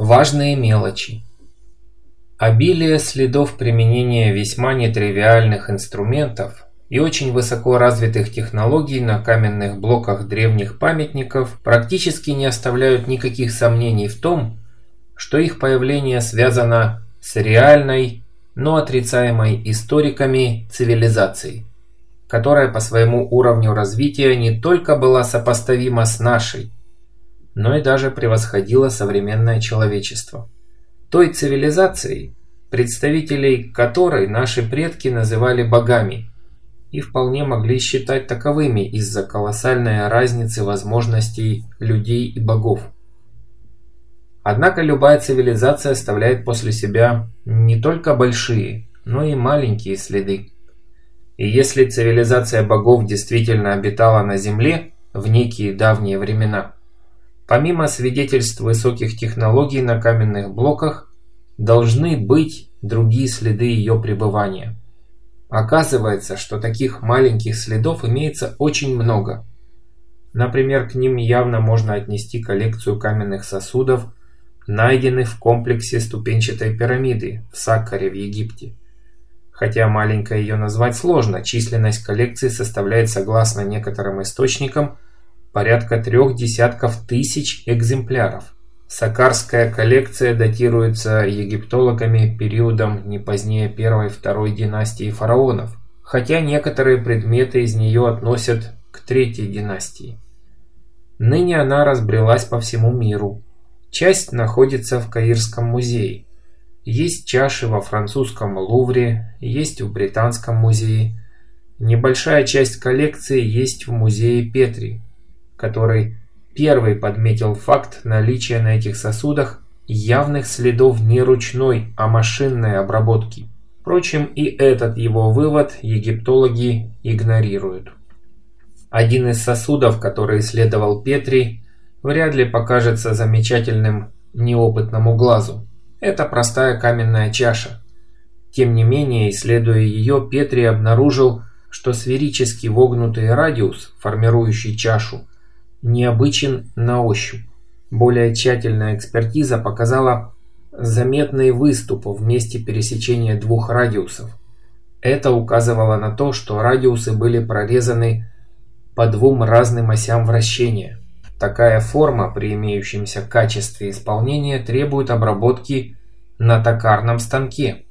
Важные мелочи. Обилие следов применения весьма нетривиальных инструментов и очень высоко развитых технологий на каменных блоках древних памятников практически не оставляют никаких сомнений в том, что их появление связано с реальной, но отрицаемой историками цивилизацией, которая по своему уровню развития не только была сопоставима с нашей, но и даже превосходила современное человечество. Той цивилизацией, представителей которой наши предки называли богами и вполне могли считать таковыми из-за колоссальной разницы возможностей людей и богов. Однако любая цивилизация оставляет после себя не только большие, но и маленькие следы. И если цивилизация богов действительно обитала на Земле в некие давние времена – Помимо свидетельств высоких технологий на каменных блоках, должны быть другие следы ее пребывания. Оказывается, что таких маленьких следов имеется очень много. Например, к ним явно можно отнести коллекцию каменных сосудов, найденных в комплексе ступенчатой пирамиды в Саккаре в Египте. Хотя маленько ее назвать сложно, численность коллекции составляет, согласно некоторым источникам, порядка трех десятков тысяч экземпляров. Сакарская коллекция датируется египтологами периодом не позднее первой-второй династии фараонов, хотя некоторые предметы из нее относят к третьей династии. Ныне она разбрелась по всему миру. Часть находится в Каирском музее. Есть чаши во французском Лувре, есть в Британском музее. Небольшая часть коллекции есть в музее Петри, который первый подметил факт наличия на этих сосудах явных следов не ручной, а машинной обработки. Впрочем, и этот его вывод египтологи игнорируют. Один из сосудов, который исследовал Петри, вряд ли покажется замечательным неопытному глазу. Это простая каменная чаша. Тем не менее, исследуя ее, Петри обнаружил, что сферически вогнутый радиус, формирующий чашу, необычен на ощупь. Более тщательная экспертиза показала заметные выступы в месте пересечения двух радиусов. Это указывало на то, что радиусы были прорезаны по двум разным осям вращения. Такая форма при имеющемся качестве исполнения требует обработки на токарном станке.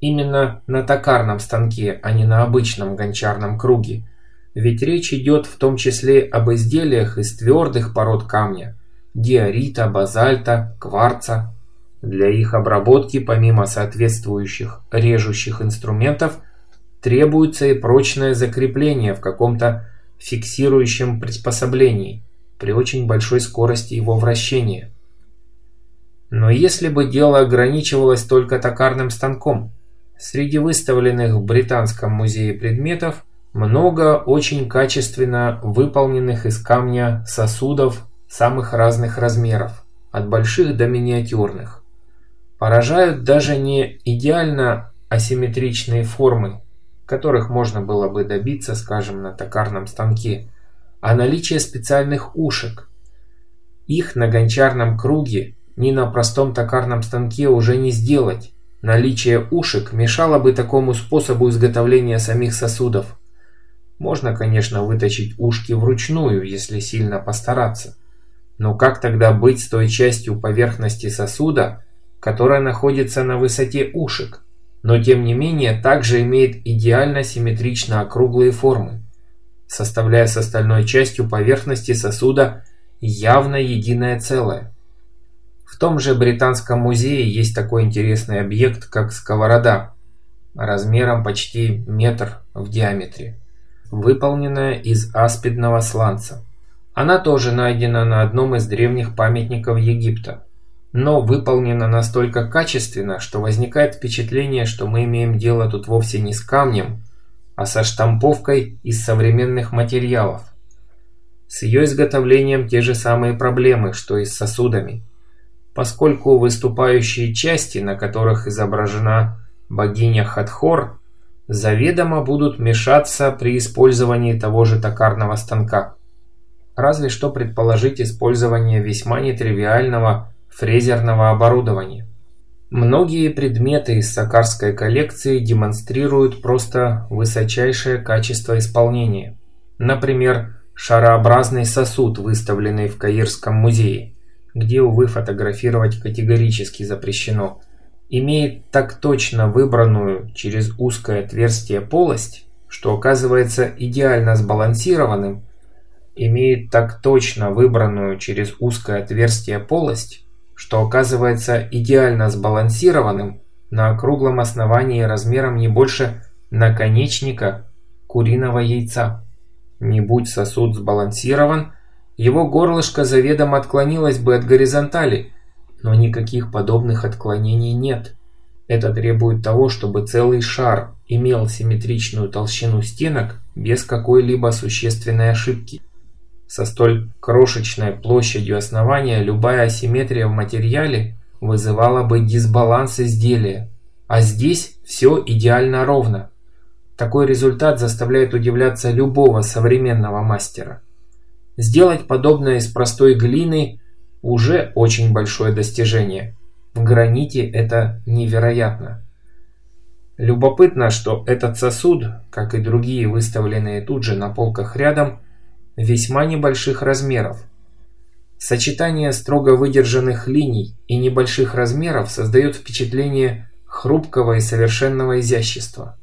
Именно на токарном станке, а не на обычном гончарном круге – ведь речь идет в том числе об изделиях из твердых пород камня – диорита, базальта, кварца. Для их обработки, помимо соответствующих режущих инструментов, требуется и прочное закрепление в каком-то фиксирующем приспособлении при очень большой скорости его вращения. Но если бы дело ограничивалось только токарным станком, среди выставленных в Британском музее предметов – много очень качественно выполненных из камня сосудов самых разных размеров, от больших до миниатюрных. Поражают даже не идеально асимметричные формы, которых можно было бы добиться, скажем, на токарном станке, а наличие специальных ушек. Их на гончарном круге ни на простом токарном станке уже не сделать. Наличие ушек мешало бы такому способу изготовления самих сосудов. Можно, конечно, выточить ушки вручную, если сильно постараться. Но как тогда быть с той частью поверхности сосуда, которая находится на высоте ушек, но тем не менее также имеет идеально симметрично округлые формы, составляя с остальной частью поверхности сосуда явно единое целое? В том же Британском музее есть такой интересный объект, как сковорода, размером почти метр в диаметре выполненная из аспидного сланца. Она тоже найдена на одном из древних памятников Египта, но выполнена настолько качественно, что возникает впечатление, что мы имеем дело тут вовсе не с камнем, а со штамповкой из современных материалов. С ее изготовлением те же самые проблемы, что и с сосудами, поскольку выступающие части, на которых изображена богиня Хатхор, заведомо будут мешаться при использовании того же токарного станка. Разве что предположить использование весьма нетривиального фрезерного оборудования. Многие предметы из сакарской коллекции демонстрируют просто высочайшее качество исполнения. Например, шарообразный сосуд, выставленный в Каирском музее, где, увы, фотографировать категорически запрещено, имеет так точно выбранную через узкое отверстие полость, что оказывается идеально сбалансированным, имеет так точно выбранную через узкое отверстие полость, что оказывается идеально сбалансированным на округлом основании размером не больше наконечника куриного яйца. Не будь сосуд сбалансирован, его горлышко заведомо отклонилось бы от горизонтали, но никаких подобных отклонений нет. Это требует того, чтобы целый шар имел симметричную толщину стенок без какой-либо существенной ошибки. Со столь крошечной площадью основания любая асимметрия в материале вызывала бы дисбаланс изделия, а здесь все идеально ровно. Такой результат заставляет удивляться любого современного мастера. Сделать подобное из простой глины уже очень большое достижение. В граните это невероятно. Любопытно, что этот сосуд, как и другие выставленные тут же на полках рядом, весьма небольших размеров. Сочетание строго выдержанных линий и небольших размеров создает впечатление хрупкого и совершенного изящества.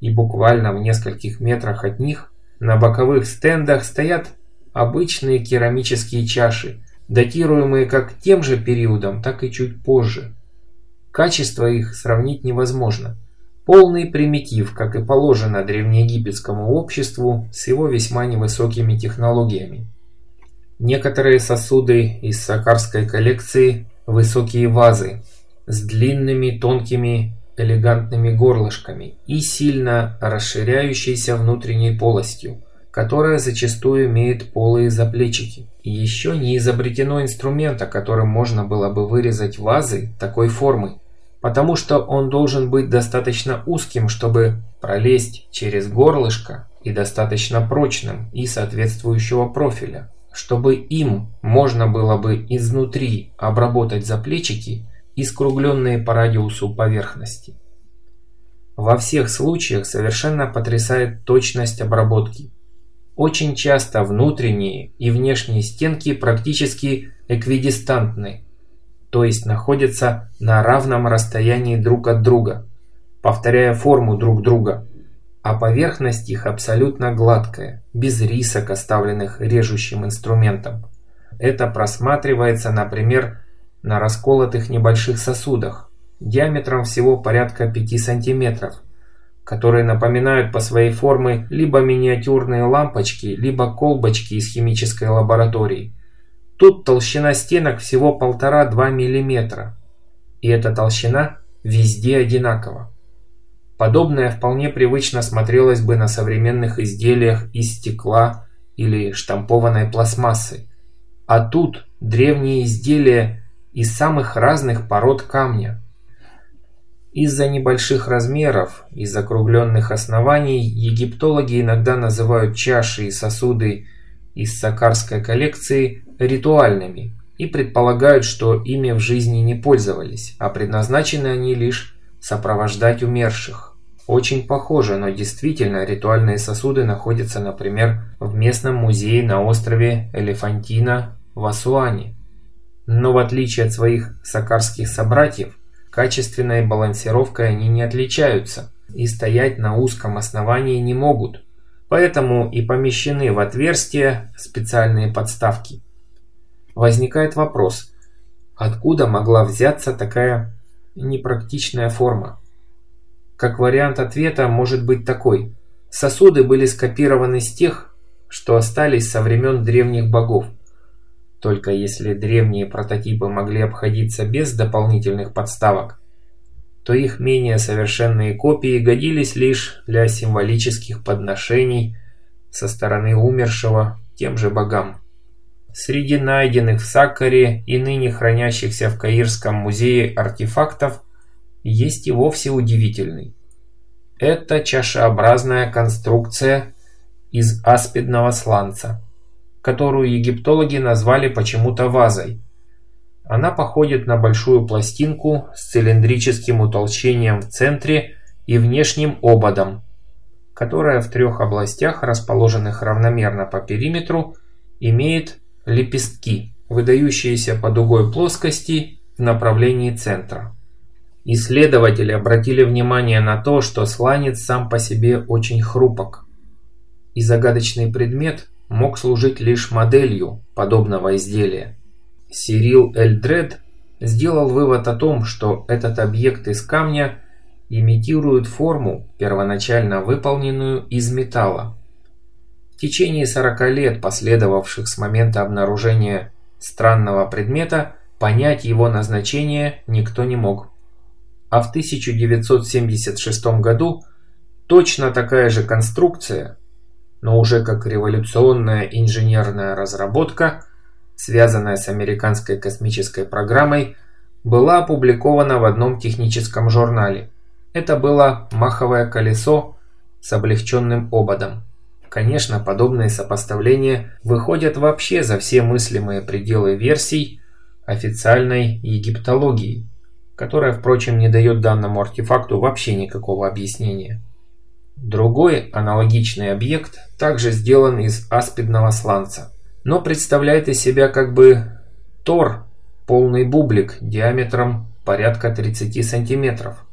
И буквально в нескольких метрах от них на боковых стендах стоят обычные керамические чаши, датируемые как тем же периодом, так и чуть позже. Качество их сравнить невозможно – Полный примитив, как и положено древнеегипетскому обществу с его весьма невысокими технологиями. Некоторые сосуды из сакарской коллекции – высокие вазы с длинными, тонкими, элегантными горлышками и сильно расширяющейся внутренней полостью, которая зачастую имеет полые заплечики. И еще не изобретено инструмента, которым можно было бы вырезать вазы такой формы, потому что он должен быть достаточно узким, чтобы пролезть через горлышко и достаточно прочным и соответствующего профиля, чтобы им можно было бы изнутри обработать заплечики и скругленные по радиусу поверхности. Во всех случаях совершенно потрясает точность обработки. Очень часто внутренние и внешние стенки практически эквидистантны, то есть находятся на равном расстоянии друг от друга, повторяя форму друг друга, а поверхность их абсолютно гладкая, без рисок, оставленных режущим инструментом. Это просматривается, например, на расколотых небольших сосудах, диаметром всего порядка 5 сантиметров, которые напоминают по своей форме либо миниатюрные лампочки, либо колбочки из химической лаборатории – Тут толщина стенок всего 1,5-2 мм. И эта толщина везде одинакова. Подобное вполне привычно смотрелось бы на современных изделиях из стекла или штампованной пластмассы. А тут древние изделия из самых разных пород камня. Из-за небольших размеров и закругленных оснований египтологи иногда называют чаши и сосуды из сакарской коллекции ритуальными и предполагают, что ими в жизни не пользовались, а предназначены они лишь сопровождать умерших. Очень похоже, но действительно ритуальные сосуды находятся, например, в местном музее на острове Элефантина в Асуане. Но в отличие от своих сакарских собратьев, качественной балансировкой они не отличаются и стоять на узком основании не могут, поэтому и помещены в отверстия специальные подставки. Возникает вопрос, откуда могла взяться такая непрактичная форма? Как вариант ответа может быть такой. Сосуды были скопированы с тех, что остались со времен древних богов. Только если древние прототипы могли обходиться без дополнительных подставок, то их менее совершенные копии годились лишь для символических подношений со стороны умершего тем же богам. Среди найденных в Саккаре и ныне хранящихся в Каирском музее артефактов есть и вовсе удивительный. Это чашеобразная конструкция из аспидного сланца, которую египтологи назвали почему-то вазой. Она походит на большую пластинку с цилиндрическим утолщением в центре и внешним ободом, которая в трех областях, расположенных равномерно по периметру, имеет лепестки, выдающиеся по дугой плоскости в направлении центра. Исследователи обратили внимание на то, что сланец сам по себе очень хрупок, и загадочный предмет мог служить лишь моделью подобного изделия. Сирил Эльдред сделал вывод о том, что этот объект из камня имитирует форму, первоначально выполненную из металла. В течение 40 лет, последовавших с момента обнаружения странного предмета, понять его назначение никто не мог. А в 1976 году точно такая же конструкция, но уже как революционная инженерная разработка, связанная с американской космической программой, была опубликована в одном техническом журнале. Это было маховое колесо с облегченным ободом. Конечно, подобные сопоставления выходят вообще за все мыслимые пределы версий официальной египтологии, которая, впрочем, не дает данному артефакту вообще никакого объяснения. Другой аналогичный объект также сделан из аспидного сланца, но представляет из себя как бы тор, полный бублик диаметром порядка 30 сантиметров,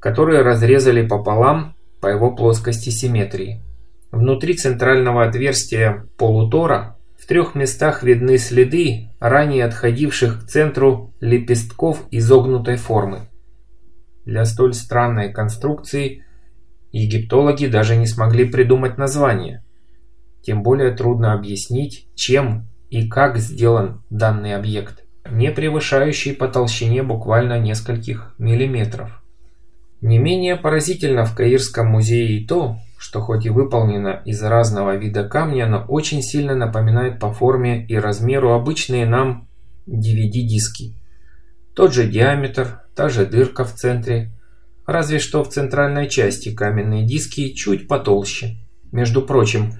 которые разрезали пополам по его плоскости симметрии. Внутри центрального отверстия полутора в трех местах видны следы, ранее отходивших к центру лепестков изогнутой формы. Для столь странной конструкции Египтологи даже не смогли придумать название. Тем более трудно объяснить, чем и как сделан данный объект, не превышающий по толщине буквально нескольких миллиметров. Не менее поразительно в Каирском музее и то, что хоть и выполнено из разного вида камня, но очень сильно напоминает по форме и размеру обычные нам DVD-диски. Тот же диаметр, та же дырка в центре – Разве что в центральной части каменные диски чуть потолще. Между прочим,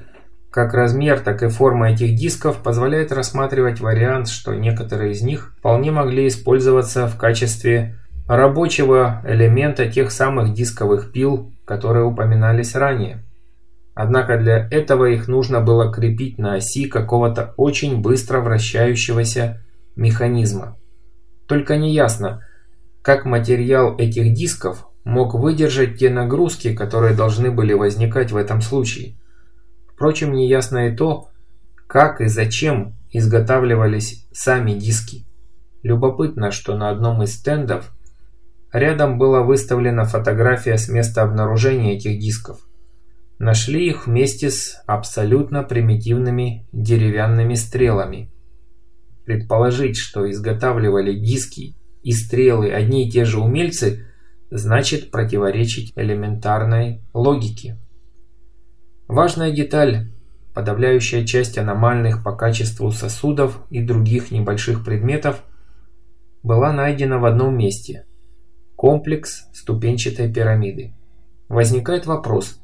как размер, так и форма этих дисков позволяет рассматривать вариант, что некоторые из них вполне могли использоваться в качестве рабочего элемента тех самых дисковых пил, которые упоминались ранее. Однако для этого их нужно было крепить на оси какого-то очень быстро вращающегося механизма. Только неясно, как материал этих дисков мог выдержать те нагрузки, которые должны были возникать в этом случае. Впрочем, неясно и то, как и зачем изготавливались сами диски. Любопытно, что на одном из стендов рядом была выставлена фотография с места обнаружения этих дисков. Нашли их вместе с абсолютно примитивными деревянными стрелами. Предположить, что изготавливали диски и стрелы одни и те же умельцы – значит противоречить элементарной логике. Важная деталь, подавляющая часть аномальных по качеству сосудов и других небольших предметов, была найдена в одном месте – комплекс ступенчатой пирамиды. Возникает вопрос,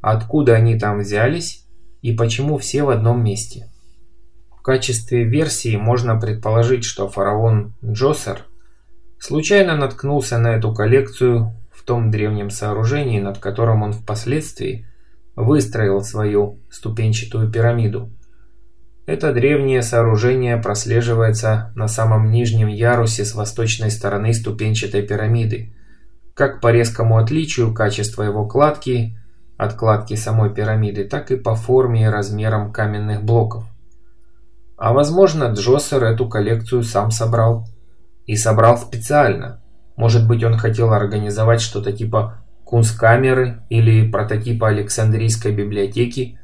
откуда они там взялись и почему все в одном месте? В качестве версии можно предположить, что фараон Джосер Случайно наткнулся на эту коллекцию в том древнем сооружении, над которым он впоследствии выстроил свою ступенчатую пирамиду. Это древнее сооружение прослеживается на самом нижнем ярусе с восточной стороны ступенчатой пирамиды, как по резкому отличию качества его кладки от кладки самой пирамиды, так и по форме и размерам каменных блоков. А возможно, Джоссер эту коллекцию сам собрал – и собрал специально. Может быть, он хотел организовать что-то типа кунсткамеры или прототипа Александрийской библиотеки,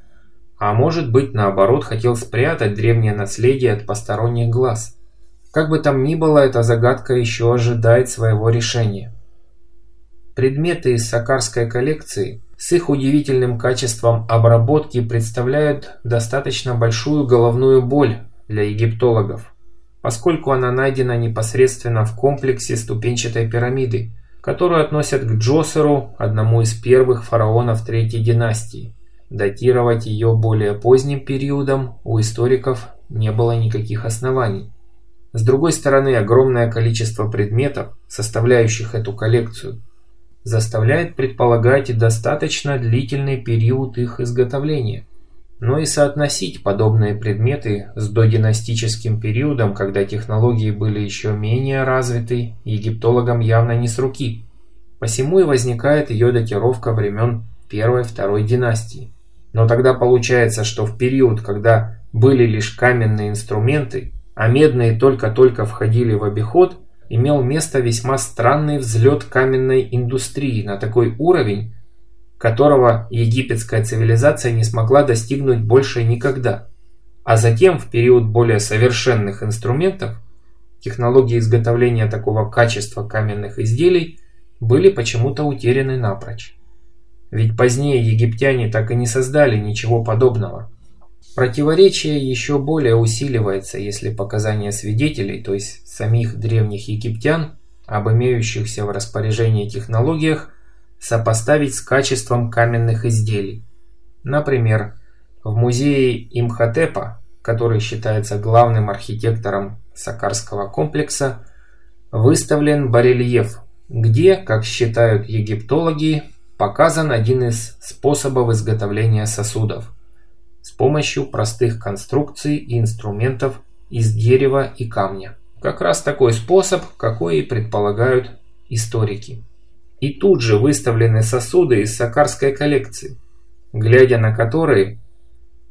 а может быть, наоборот, хотел спрятать древнее наследие от посторонних глаз. Как бы там ни было, эта загадка еще ожидает своего решения. Предметы из сакарской коллекции с их удивительным качеством обработки представляют достаточно большую головную боль для египтологов поскольку она найдена непосредственно в комплексе ступенчатой пирамиды, которую относят к Джосеру, одному из первых фараонов Третьей династии. Датировать ее более поздним периодом у историков не было никаких оснований. С другой стороны, огромное количество предметов, составляющих эту коллекцию, заставляет предполагать достаточно длительный период их изготовления. Но и соотносить подобные предметы с додинастическим периодом, когда технологии были еще менее развиты, египтологам явно не с руки. Посему и возникает ее датировка времен первой-второй династии. Но тогда получается, что в период, когда были лишь каменные инструменты, а медные только-только входили в обиход, имел место весьма странный взлет каменной индустрии на такой уровень, которого египетская цивилизация не смогла достигнуть больше никогда. А затем, в период более совершенных инструментов, технологии изготовления такого качества каменных изделий были почему-то утеряны напрочь. Ведь позднее египтяне так и не создали ничего подобного. Противоречие еще более усиливается, если показания свидетелей, то есть самих древних египтян, об имеющихся в распоряжении технологиях, сопоставить с качеством каменных изделий. Например, в музее Имхотепа, который считается главным архитектором Сакарского комплекса, выставлен барельеф, где, как считают египтологи, показан один из способов изготовления сосудов с помощью простых конструкций и инструментов из дерева и камня. Как раз такой способ, какой и предполагают историки. И тут же выставлены сосуды из сакарской коллекции, глядя на которые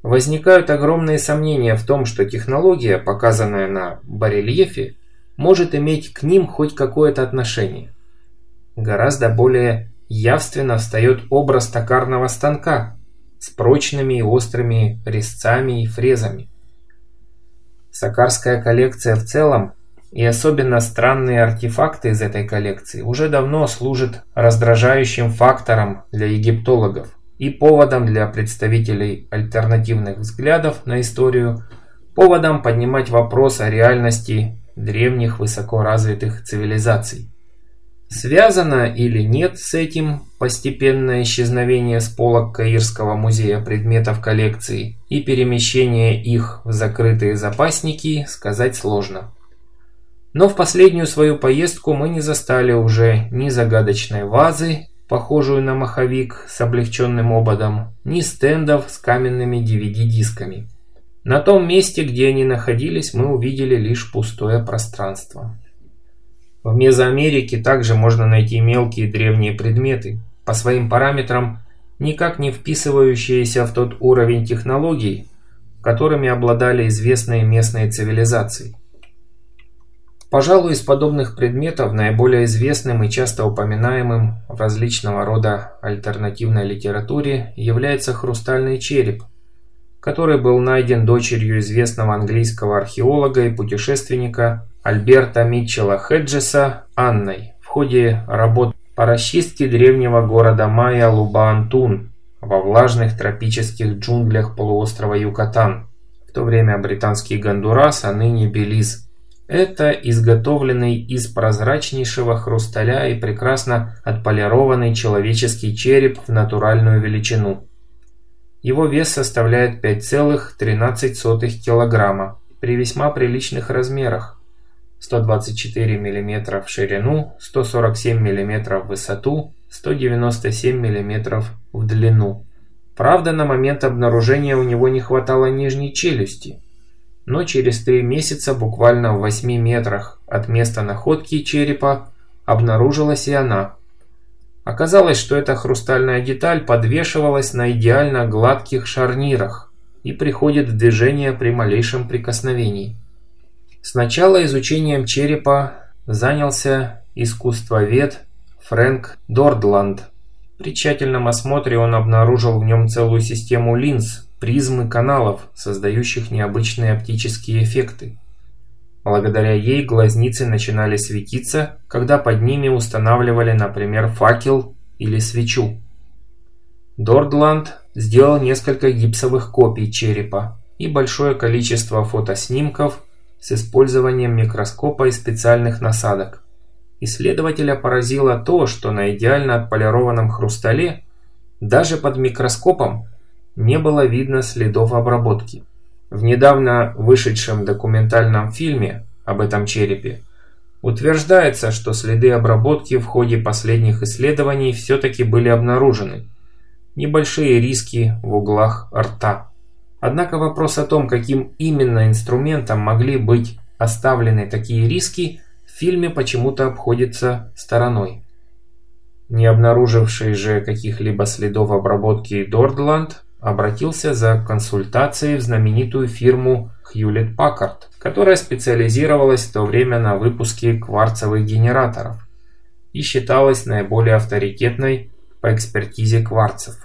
возникают огромные сомнения в том, что технология, показанная на барельефе, может иметь к ним хоть какое-то отношение. Гораздо более явственно встает образ токарного станка с прочными и острыми резцами и фрезами. Сакарская коллекция в целом и особенно странные артефакты из этой коллекции уже давно служат раздражающим фактором для египтологов и поводом для представителей альтернативных взглядов на историю, поводом поднимать вопрос о реальности древних высокоразвитых цивилизаций. Связано или нет с этим постепенное исчезновение с полок Каирского музея предметов коллекции и перемещение их в закрытые запасники, сказать сложно. Но в последнюю свою поездку мы не застали уже ни загадочной вазы, похожую на маховик с облегченным ободом, ни стендов с каменными DVD-дисками. На том месте, где они находились, мы увидели лишь пустое пространство. В Мезоамерике также можно найти мелкие древние предметы, по своим параметрам никак не вписывающиеся в тот уровень технологий, которыми обладали известные местные цивилизации. Пожалуй, из подобных предметов наиболее известным и часто упоминаемым в различного рода альтернативной литературе является хрустальный череп, который был найден дочерью известного английского археолога и путешественника Альберта Митчелла Хеджеса Анной в ходе работ по расчистке древнего города Майя Лубаантун во влажных тропических джунглях полуострова Юкатан, в то время британский Гондурас, а ныне Белиз. Это изготовленный из прозрачнейшего хрусталя и прекрасно отполированный человеческий череп в натуральную величину. Его вес составляет 5,13 килограмма при весьма приличных размерах. 124 мм в ширину, 147 мм в высоту, 197 мм в длину. Правда, на момент обнаружения у него не хватало нижней челюсти. Но через три месяца, буквально в 8 метрах от места находки черепа, обнаружилась и она. Оказалось, что эта хрустальная деталь подвешивалась на идеально гладких шарнирах и приходит в движение при малейшем прикосновении. Сначала изучением черепа занялся искусствовед Фрэнк Дордланд. При тщательном осмотре он обнаружил в нем целую систему линз, призм и каналов, создающих необычные оптические эффекты. Благодаря ей глазницы начинали светиться, когда под ними устанавливали, например, факел или свечу. Дордланд сделал несколько гипсовых копий черепа и большое количество фотоснимков с использованием микроскопа и специальных насадок. Исследователя поразило то, что на идеально отполированном хрустале даже под микроскопом не было видно следов обработки. В недавно вышедшем документальном фильме об этом черепе, утверждается, что следы обработки в ходе последних исследований все-таки были обнаружены. Небольшие риски в углах рта. Однако вопрос о том, каким именно инструментом могли быть оставлены такие риски, в фильме почему-то обходится стороной. Не обнаруживший же каких-либо следов обработки Дордланд обратился за консультацией в знаменитую фирму Hewlett Packard, которая специализировалась в то время на выпуске кварцевых генераторов и считалась наиболее авторитетной по экспертизе кварцев.